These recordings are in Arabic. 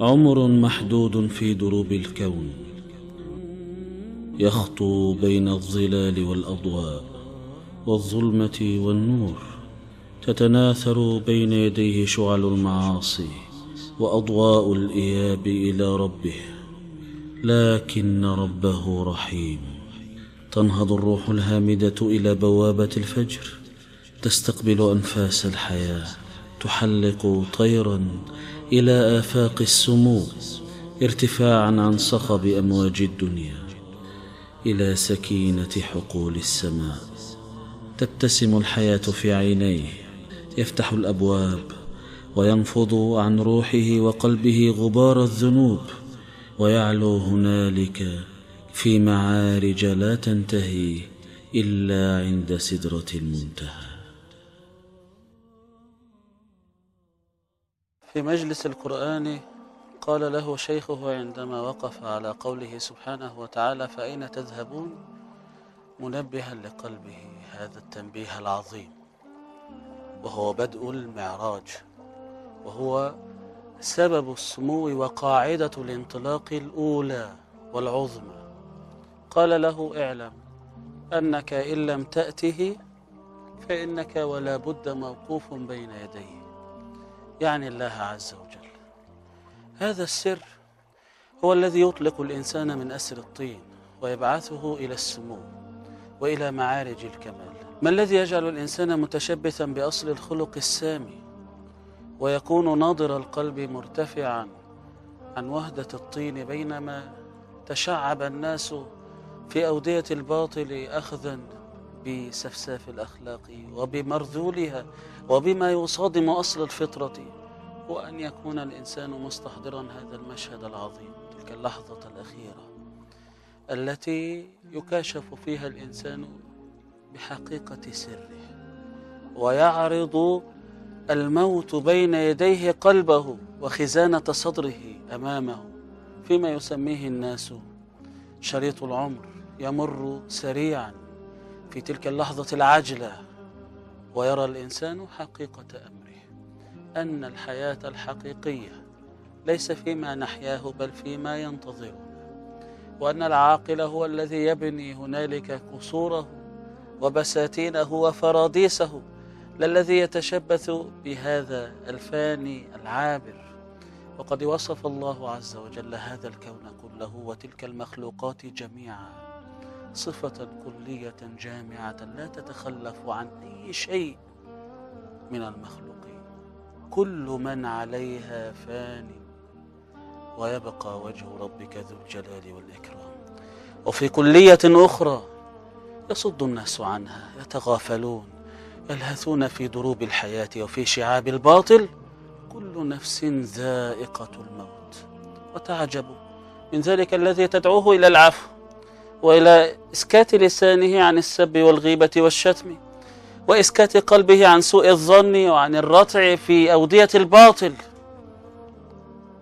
عمر محدود في دروب الكون. يخطو بين الظلال والأضواء والظلمة والنور. تتناثر بين يديه شعل المعاصي وأضواء الإياب إلى ربه. لكن ربه رحيم. تنهض الروح الهامدة إلى بوابة الفجر. تستقبل أنفاس الحياة. تحلق طيرا إلى آفاق السمو ارتفاعا عن صخب أمواج الدنيا. إلى سكينة حقول السماء تبتسم الحياة في عينيه. يفتح الأبواب وينفض عن روحه وقلبه غبار الذنوب. ويعلو هنالك في معارج لا تنتهي إلا عند سدرة المنتهى. في مجلس القرآن قال له شيخه عندما وقف على قوله سبحانه وتعالى فأين تذهبون منبها لقلبه هذا التنبيه العظيم. وهو بدء المعراج. وهو سبب السمو وقاعدة الانطلاق الأولى والعظمى. قال له اعلم أنك إن لم تأته فإنك ولا بد موقوف بين يديه. يعني الله عز وجل. هذا السر هو الذي يطلق الإنسان من أسر الطين ويبعثه إلى السمو وإلى معارج الكمال. ما الذي يجعل الإنسان متشبثا بأصل الخلق السامي ويكون ناضر القلب مرتفعا عن وهدة الطين بينما تشعب الناس في أودية الباطل أخذا بسفساف الأخلاق وبمرذولها وبما يصادم أصل الفطرة وأن يكون الإنسان مستحضرا هذا المشهد العظيم تلك اللحظة الأخيرة التي يكاشف فيها الإنسان بحقيقة سره ويعرض الموت بين يديه قلبه وخزانة صدره أمامه فيما يسميه الناس شريط العمر يمر سريعا في تلك اللحظة العاجلة ويرى الإنسان حقيقة أمره أن الحياة الحقيقية ليس فيما نحياه بل فيما ينتظرنا وأن العاقل هو الذي يبني هنالك قصوره وبساتينه وفراديسه للذي يتشبث بهذا الفاني العابر. وقد وصف الله عز وجل هذا الكون كله وتلك المخلوقات جميعا. صفة كلية جامعة لا تتخلف عن أي شيء من المخلوقين. كل من عليها فان ويبقى وجه ربك ذو الجلال والإكرام. وفي كلية أخرى يصد الناس عنها يتغافلون يلهثون في دروب الحياة وفي شعاب الباطل. كل نفس ذائقة الموت. وتعجب من ذلك الذي تدعوه إلى العفو. وإلى إسكات لسانه عن السب والغيبة والشتم وإسكات قلبه عن سوء الظن وعن الرتع في أودية الباطل.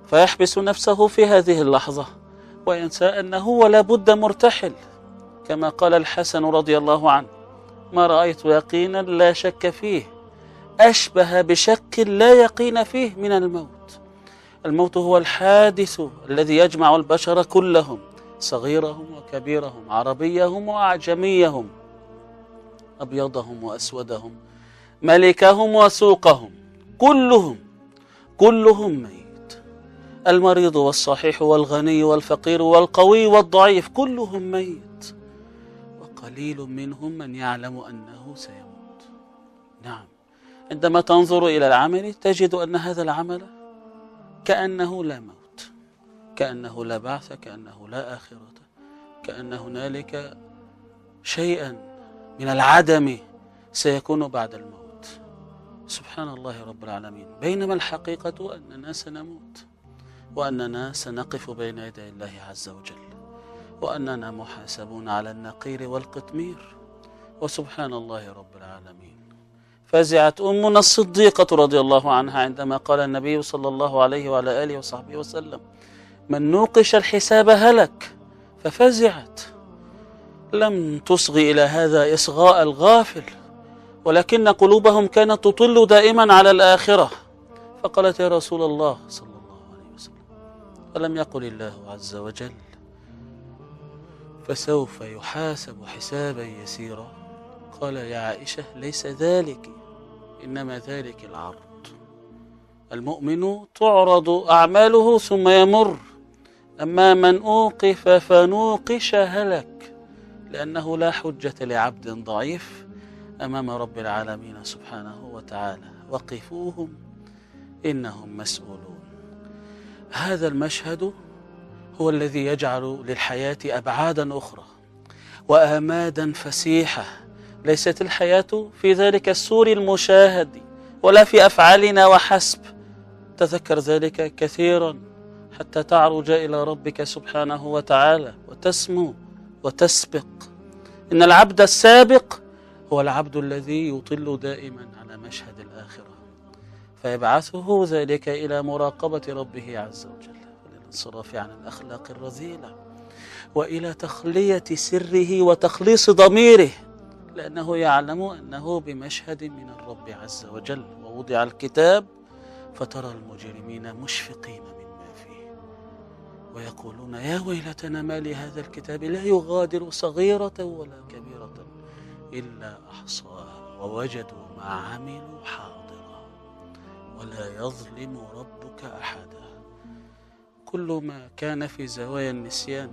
فيحبس نفسه في هذه اللحظة وينسى أنه ولا بد مرتحل. كما قال الحسن رضي الله عنه ما رأيت يقينا لا شك فيه أشبه بشك لا يقين فيه من الموت. الموت هو الحادث الذي يجمع البشر كلهم. صغيرهم وكبيرهم عربيهم وأعجميهم أبيضهم وأسودهم ملكهم وسوقهم كلهم كلهم ميت. المريض والصحيح والغني والفقير والقوي والضعيف كلهم ميت. وقليل منهم من يعلم أنه سيموت. نعم. عندما تنظر إلى العمل تجد أن هذا العمل كأنه لا موت. كأنه لا بعث كأنه لا آخرة كأن هنالك شيئا من العدم سيكون بعد الموت. سبحان الله رب العالمين. بينما الحقيقة أننا سنموت وأننا سنقف بين يدي الله عز وجل وأننا محاسبون على النقير والقطمير وسبحان الله رب العالمين. فزعت أمنا الصديقة رضي الله عنها عندما قال النبي صلى الله عليه وعلى آله وصحبه وسلم من نوقش الحساب هلك ففزعت. لم تصغ إلى هذا إصغاء الغافل ولكن قلوبهم كانت تطل دائما على الآخرة. فقالت يا رسول الله صلى الله عليه وسلم ولم يقل الله عز وجل فسوف يحاسب حسابا يسيرا؟ قال يا عائشة ليس ذلك إنما ذلك العرض. المؤمن تعرض أعماله ثم يمر. أما من أوقف فنوقش هلك لأنه لا حجة لعبد ضعيف أمام رب العالمين سبحانه وتعالى. وقفوهم إنهم مسؤولون. هذا المشهد هو الذي يجعل للحياة أبعادا أخرى وآمادا فسيحة. ليست الحياة في ذلك السور المشاهد ولا في أفعالنا وحسب. تذكر ذلك كثيرا. حتى تعرج إلى ربك سبحانه وتعالى وتسمو وتسبق. إن العبد السابق هو العبد الذي يطل دائما على مشهد الآخرة فيبعثه ذلك إلى مراقبة ربه عز وجل والانصراف عن الأخلاق الرذيلة وإلى تخلية سره وتخليص ضميره لأنه يعلم أنه بمشهد من الرب عز وجل. ووضع الكتاب فترى المجرمين مشفقين فيه ويقولون يا ويلتنا ما لهذا الكتاب لا يغادر صغيرة ولا كبيرة إلا أحصاها ووجدوا ما عملوا حاضرا ولا يظلم ربك أحدا. كل ما كان في زوايا النسيان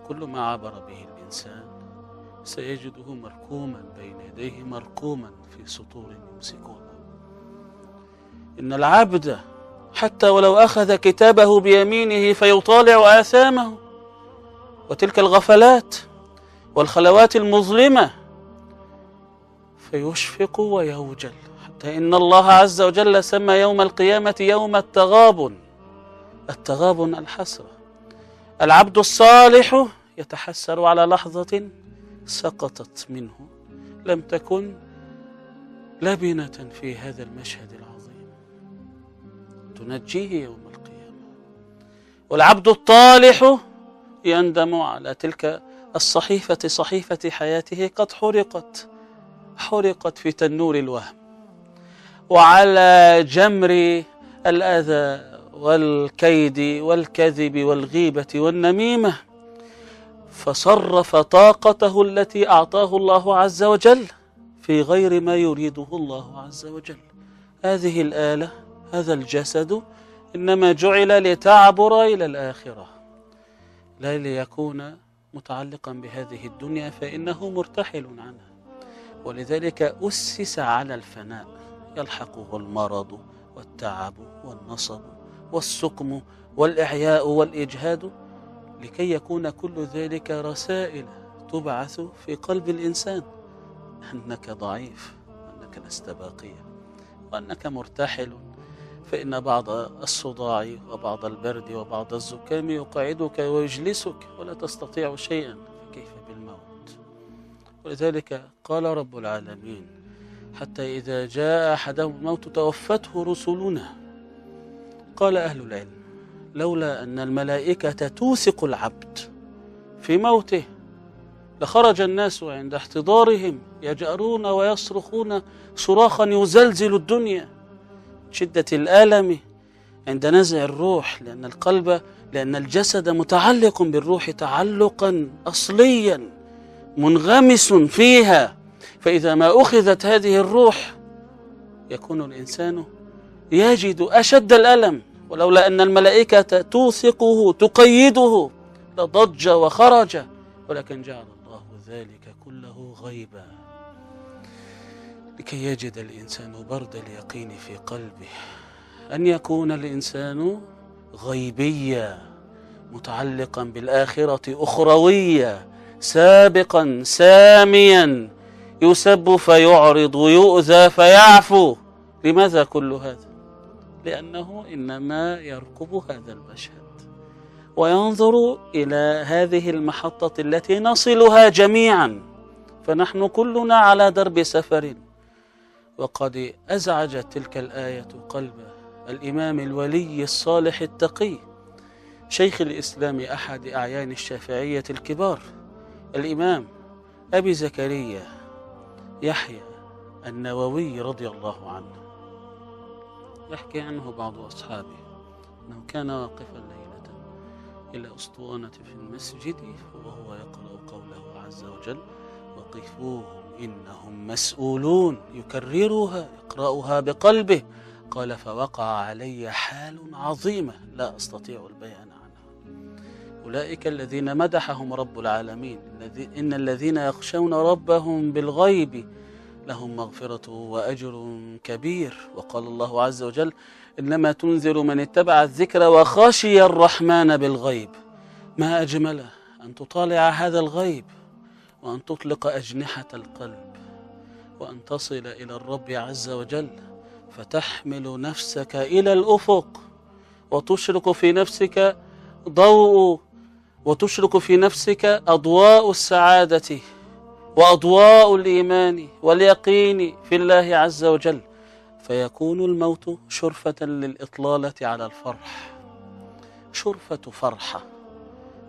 وكل ما عبر به الإنسان سيجده مركوما بين يديه مركوما في سطور يمسكونه. إن العبد حتى ولو أخذ كتابه بيمينه فيطالع آثامه. وتلك الغفلات والخلوات المظلمة فيشفق ويوجل. حتى إن الله عز وجل سمى يوم القيامة يوم التغابن. التغابن الحسرة. العبد الصالح يتحسر على لحظة سقطت منه. لم تكن لبنة في هذا المشهد تنجيه يوم القيامة. والعبد الطالح يندم على تلك الصحيفة صحيفة حياته قد حرقت حرقت في تنور الوهم. وعلى جمر الأذى والكيد والكذب والغيبة والنميمة فصرف طاقته التي أعطاه الله عز وجل في غير ما يريده الله عز وجل. هذه الآلة هذا الجسد إنما جعل لتعبر إلى الآخرة. لا ليكون متعلقا بهذه الدنيا فإنه مرتحل عنها. ولذلك أسس على الفناء يلحقه المرض والتعب والنصب والسقم والإعياء والإجهاد لكي يكون كل ذلك رسائل تبعث في قلب الإنسان. أنك ضعيف وأنك لست باقيا وأنك مرتحل. فإن بعض الصداع وبعض البرد وبعض الزكام يقعدك ويجلسك ولا تستطيع شيئا فكيف بالموت؟ ولذلك قال رب العالمين حتى إذا جاء أحدهم الموت توفته رسلنا. قال أهل العلم لولا أن الملائكة توثق العبد في موته لخرج الناس عند احتضارهم يجأرون ويصرخون صراخا يزلزل الدنيا. شدة الألم عند نزع الروح لأن القلب لأن الجسد متعلق بالروح تعلقا أصليا منغمس فيها. فإذا ما أخذت هذه الروح يكون الإنسان يجد أشد الألم. ولولا أن الملائكة توثقه تقيده لضج وخرج. ولكن جعل الله ذلك كله غيبا. لكي يجد الإنسان برد اليقين في قلبه. أن يكون الإنسان غيبيا متعلقا بالآخرة أخرويا سابقا ساميا يسب فيعرض ويؤذى فيعفو. لماذا كل هذا؟ لأنه إنما يركب هذا المشهد وينظر إلى هذه المحطة التي نصلها جميعا. فنحن كلنا على درب سفر. وقد أزعجت تلك الآية قلب الإمام الولي الصالح التقي شيخ الإسلام أحد أعيان الشافعية الكبار. الإمام أبي زكريا يحيى النووي رضي الله عنه. يحكي عنه بعض أصحابه. أنه كان واقفا ليلة إلى أسطوانة في المسجد وهو يقرأ قوله عز وجل وقفوهم إنهم مسؤولون يكررها يقرأها بقلبه. قال فوقع علي حال عظيمة لا أستطيع البيان عنها. أولئك الذين مدحهم رب العالمين إن الذين يخشون ربهم بالغيب لهم مغفرة وأجر كبير. وقال الله عز وجل إنما تنذر من اتبع الذكر وخشي الرحمن بالغيب. ما أجمله أن تطالع هذا الغيب؟ وأن تطلق أجنحة القلب وأن تصل إلى الرب عز وجل فتحمل نفسك إلى الأفق وتشرق في نفسك ضوء وتشرق في نفسك أضواء السعادة وأضواء الإيمان واليقين في الله عز وجل. فيكون الموت شرفة للإطلالة على الفرح شرفة فرحة.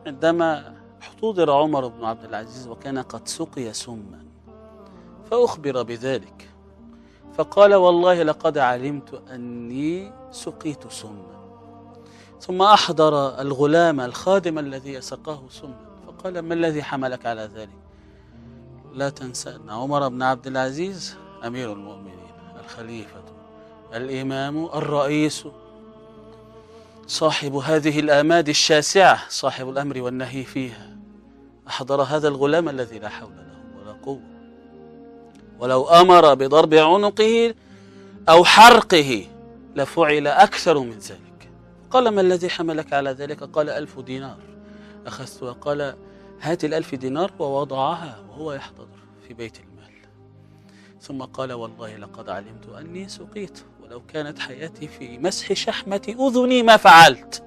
عندما احتضر عمر بن عبد العزيز وكان قد سقي سما. فأخبر بذلك. فقال والله لقد علمت أني سقيت سما. ثم أحضر الغلام الخادم الذي سقاه سما. فقال ما الذي حملك على ذلك؟ لا تنسى أن عمر بن عبد العزيز أمير المؤمنين الخليفة الإمام الرئيس. صاحب هذه الآماد الشاسعة صاحب الأمر والنهي فيها. أحضر هذا الغلام الذي لا حول له ولا قوة. ولو أمر بضرب عنقه أو حرقه لفعل أكثر من ذلك. قال ما الذي حملك على ذلك؟ قال ألف دينار. أخذت وقال هات الألف دينار ووضعها وهو يحتضر في بيت المال. ثم قال والله لقد علمت أني سقيت. ولو كانت حياتي في مسح شحمة أذني ما فعلت.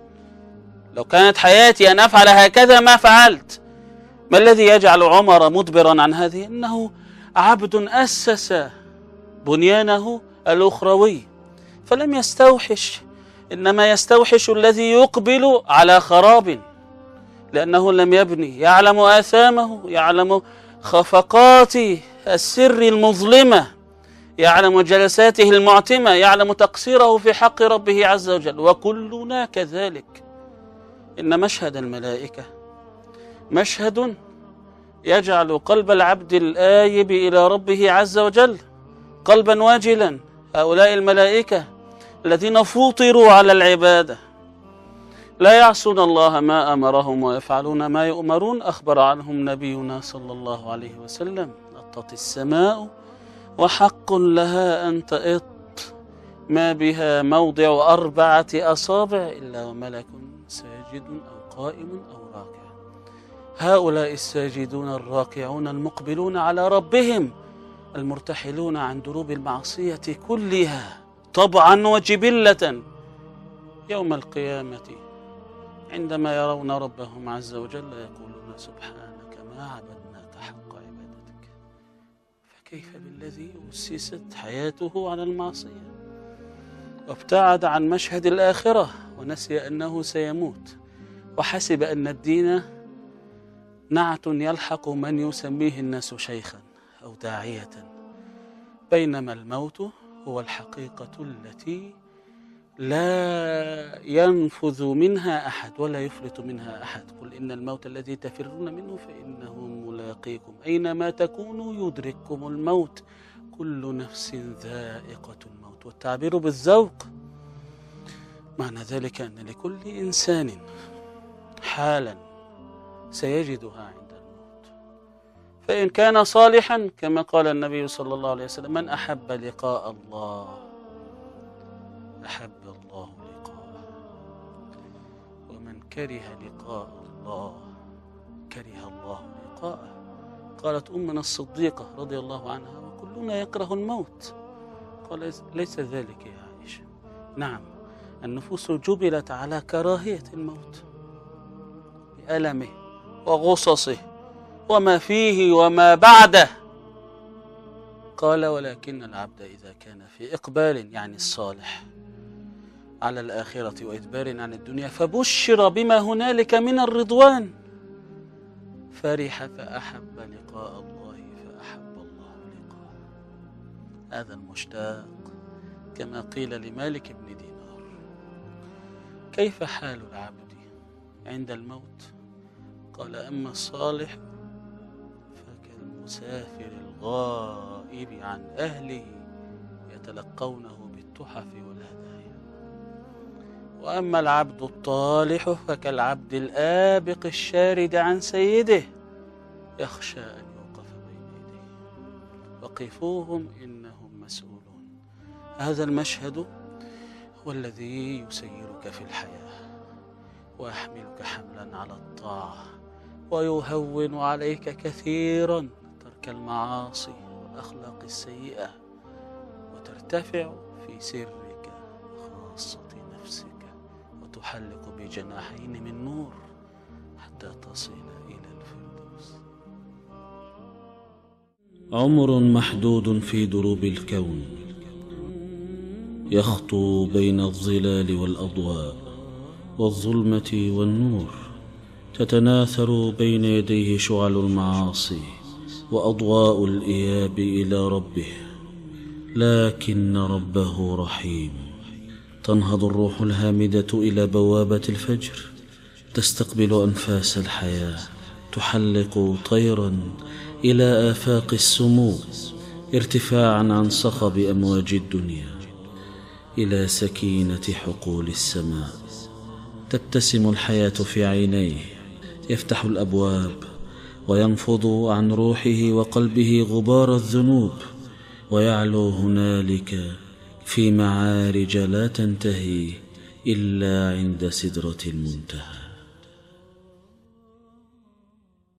لو كانت حياتي أن أفعل هكذا ما فعلت. ما الذي يجعل عمر مدبرا عن هذه؟ إنه عبد أسس بنيانه الأخروي. فلم يستوحش. إنما يستوحش الذي يقبل على خراب. لأنه لم يبني. يعلم آثامه يعلم خفقات السر المظلمة. يعلم جلساته المعتمة يعلم تقصيره في حق ربه عز وجل. وكلنا كذلك. إن مشهد الملائكة مشهد يجعل قلب العبد الآيب إلى ربه عز وجل. قلبا واجلا. هؤلاء الملائكة الذين فوطروا على العبادة. لا يعصون الله ما أمرهم ويفعلون ما يؤمرون. أخبر عنهم نبينا صلى الله عليه وسلم. أطت السماء وحق لها أن تئط ما بها موضع أربعة أصابع إلا وملك ساجد أو قائم أو راكع. هؤلاء الساجدون الراكعون المقبلون على ربهم المرتحلون عن دروب المعصية كلها طبعا وجبلة يوم القيامة. عندما يرون ربهم عز وجل يقولون سبحانك ما عبادتك فكيف بالذي أسست حياته على المعصية؟ وابتعد عن مشهد الآخرة ونسي أنه سيموت وحسب أن الدين نعت يلحق من يسميه الناس شيخا أو داعية بينما الموت هو الحقيقة التي لا ينفذ منها أحد ولا يفلت منها أحد. قل إن الموت الذي تفرون منه فإنه ملاقيكم أينما تكونوا يدرككم الموت كل نفس ذائقة الموت. والتعبير بالذوق معنى ذلك أن لكل إنسان حالا سيجدها عند الموت. فإن كان صالحا كما قال النبي صلى الله عليه وسلم من أحب لقاء الله أحب الله لقاءه. ومن كره لقاء الله كره الله لقاءه. قالت أمنا الصديقة رضي الله عنها وكلنا يكره الموت. قال ليس ذلك يا عائشة. نعم النفوس جبلت على كراهية الموت بألمه وغصصه وما فيه وما بعده. قال ولكن العبد إذا كان في إقبال يعني الصالح على الآخرة وإدبار عن الدنيا فبشر بما هنالك من الرضوان. فرح فأحب لقاء الله فأحب الله لقاءه. هذا المشتاق كما قيل لمالك بن دينار. كيف حال العبد عند الموت؟ قال أما الصالح فكالمسافر الغائب عن أهله يتلقونه بالتحف وأما العبد الطالح فكالعبد الآبق الشارد عن سيده. يخشى أن يوقف بين يديه. وقفوهم إنهم مسؤولون. هذا المشهد هو الذي يسيرك في الحياة. ويحملك حملا على الطاعة. ويهون عليك كثيرا ترك المعاصي والأخلاق السيئة. وترتفع في سرك. وتحلق بجناحين من نور حتى تصل إلى الفردوس. عمر محدود في دروب الكون. يخطو بين الظلال والأضواء والظلمة والنور. تتناثر بين يديه شعل المعاصي وأضواء الإياب إلى ربه. لكن ربه رحيم. تنهض الروح الهامدة إلى بوابة الفجر. تستقبل أنفاس الحياة. تحلق طيرا إلى آفاق السمو ارتفاعا عن صخب أمواج الدنيا. إلى سكينة حقول السماء. تبتسم الحياة في عينيه. يفتح الأبواب. وينفض عن روحه وقلبه غبار الذنوب. ويعلو هنالك في معارج لا تنتهي إلا عند سدرة المنتهى.